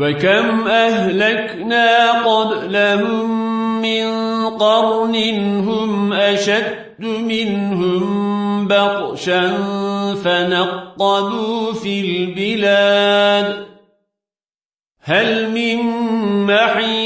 وكم أهلكنا قبلهم من قرن هم أشد منهم بطشا فنقضوا في البلاد هل من محيط